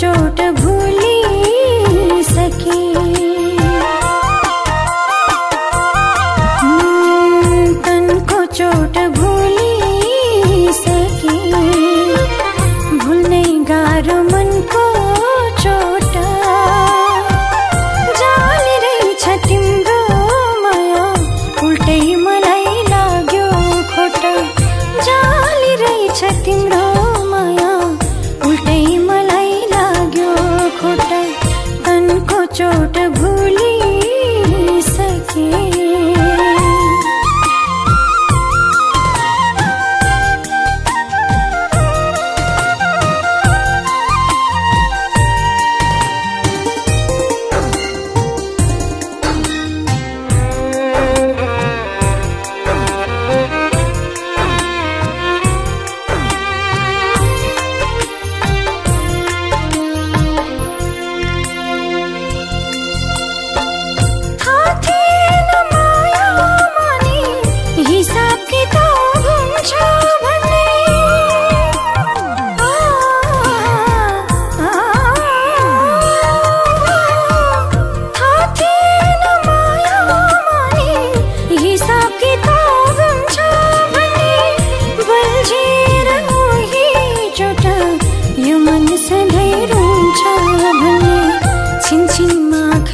चोट भूली सके। हम्म, तन को चोट भूली सके।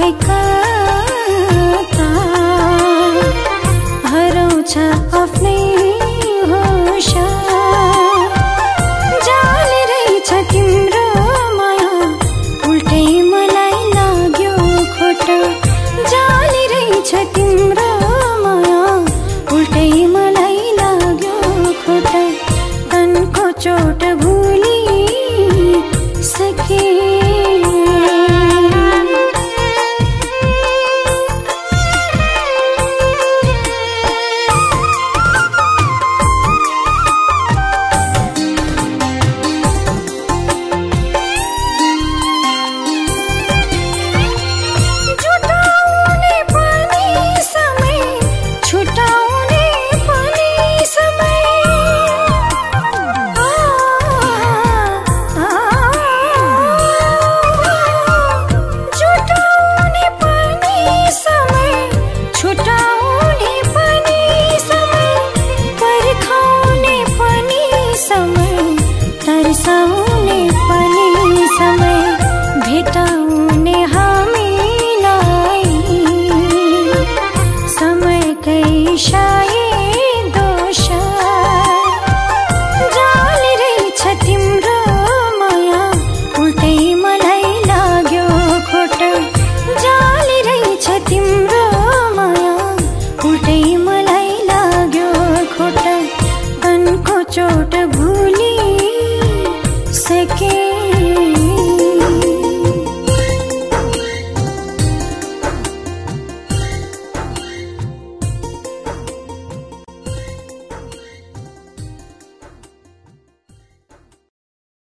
கை दिशाए दोषा जाली रहेछ तिम्रो माया उल्टै मलाई लाग्यो खोट जाली रहेछ तिम्रो माया उल्टै मलाई लाग्यो खोट मनको चोट भुली सके